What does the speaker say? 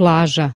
plaża